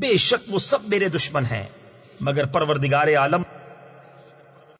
بے شک وہ سب میرے دشمن ہیں۔ مگر پروردگار عالم